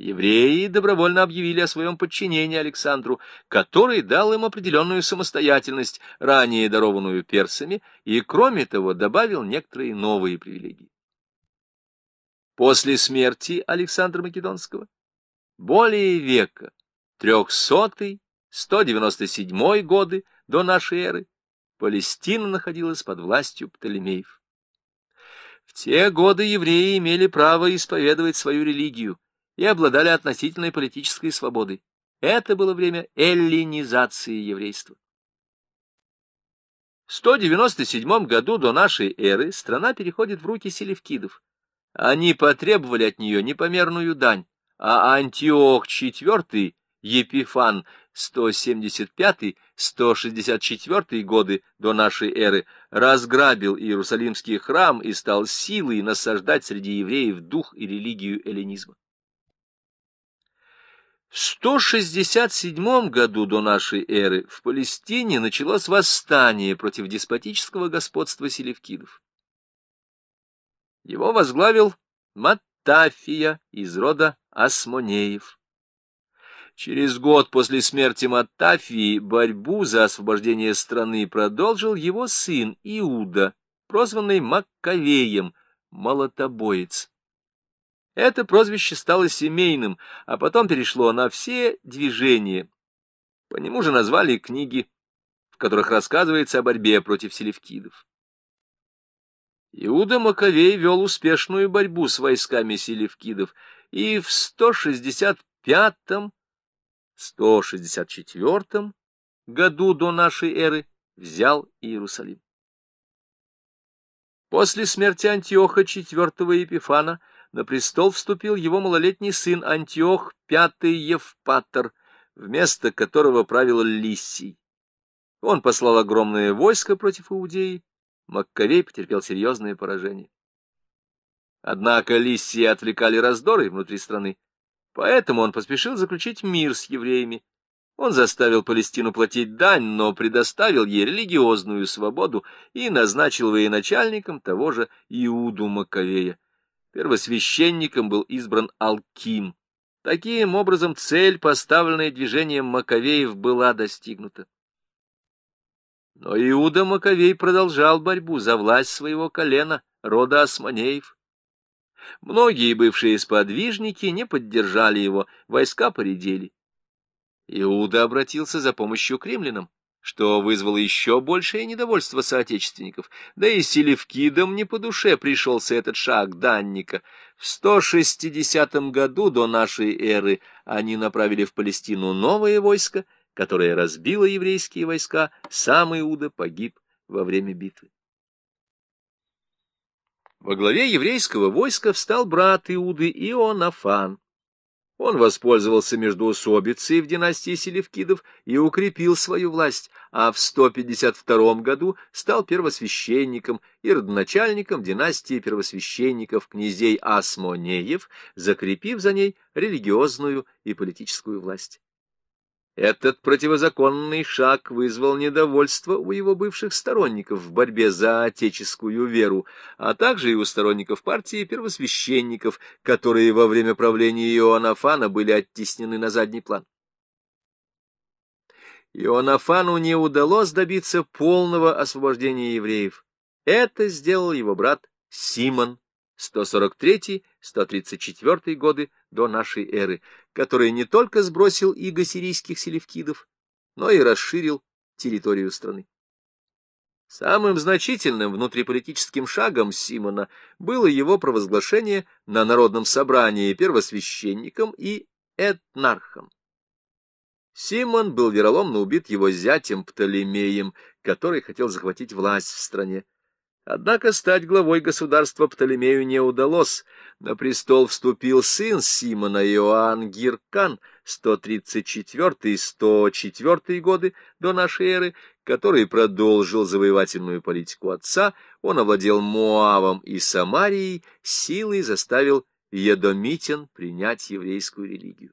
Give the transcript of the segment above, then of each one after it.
Евреи добровольно объявили о своем подчинении Александру, который дал им определенную самостоятельность, ранее дарованную персами, и, кроме того, добавил некоторые новые привилегии. После смерти Александра Македонского более века, 300-197 годы до нашей эры, Палестина находилась под властью Птолемеев. В те годы евреи имели право исповедовать свою религию, и обладали относительной политической свободой. Это было время эллинизации еврейства. В 197 году до нашей эры страна переходит в руки селевкидов. Они потребовали от нее непомерную дань, а Антиох IV, Епифан, 175-164 годы до нашей эры, разграбил Иерусалимский храм и стал силой насаждать среди евреев дух и религию эллинизма. В 167 году до нашей эры в Палестине началось восстание против деспотического господства селевкидов. Его возглавил Маттафия из рода Асмонеев. Через год после смерти Маттафии борьбу за освобождение страны продолжил его сын Иуда, прозванный Маккавеем, молотобоец. Это прозвище стало семейным, а потом перешло на все движения. По нему же назвали книги, в которых рассказывается о борьбе против селевкидов. Иуда Маковей вел успешную борьбу с войсками селевкидов и в 165-164 году до нашей эры взял Иерусалим. После смерти Антиоха IV Епифана на престол вступил его малолетний сын Антиох V Евпатор, вместо которого правил Лиссий. Он послал огромное войско против Иудеи, Маккавей потерпел серьезное поражение. Однако Лиссии отвлекали раздоры внутри страны, поэтому он поспешил заключить мир с евреями. Он заставил Палестину платить дань, но предоставил ей религиозную свободу и назначил военачальником того же Иуду Маковея. Первосвященником был избран Алким. Таким образом, цель, поставленная движением Маковеев, была достигнута. Но Иуда Маковей продолжал борьбу за власть своего колена, рода Османеев. Многие бывшие сподвижники не поддержали его, войска поредели. Иуда обратился за помощью к римлянам что вызвало еще большее недовольство соотечественников, да и селевкидам не по душе пришелся этот шаг данника. В 160 году до нашей эры они направили в Палестину новое войско, которое разбило еврейские войска, сам Иуда погиб во время битвы. Во главе еврейского войска встал брат Иуды Ионафан. Он воспользовался междоусобицей в династии Селевкидов и укрепил свою власть, а в 152 году стал первосвященником и родоначальником династии первосвященников князей Асмонеев, закрепив за ней религиозную и политическую власть. Этот противозаконный шаг вызвал недовольство у его бывших сторонников в борьбе за отеческую веру, а также и у сторонников партии первосвященников, которые во время правления Иоаннафана были оттеснены на задний план. Иоаннафану не удалось добиться полного освобождения евреев. Это сделал его брат Симон 143-134 годы до нашей эры, который не только сбросил иго сирийских селевкидов, но и расширил территорию страны. Самым значительным внутриполитическим шагом Симона было его провозглашение на народном собрании первосвященником и этнархом. Симон был вероломно убит его зятем Птолемеем, который хотел захватить власть в стране. Однако стать главой государства Птолемею не удалось. На престол вступил сын Симона Иоанн Гиркан, 134-104 годы до нашей эры, который продолжил завоевательную политику отца, он овладел Моавом и Самарией, силой заставил Едомитян принять еврейскую религию.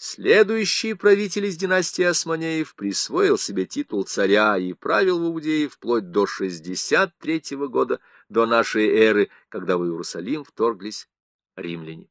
Следующий правитель из династии Османеев присвоил себе титул царя и правил в Иудее вплоть до 63 года до нашей эры, когда в Иерусалим вторглись римляне.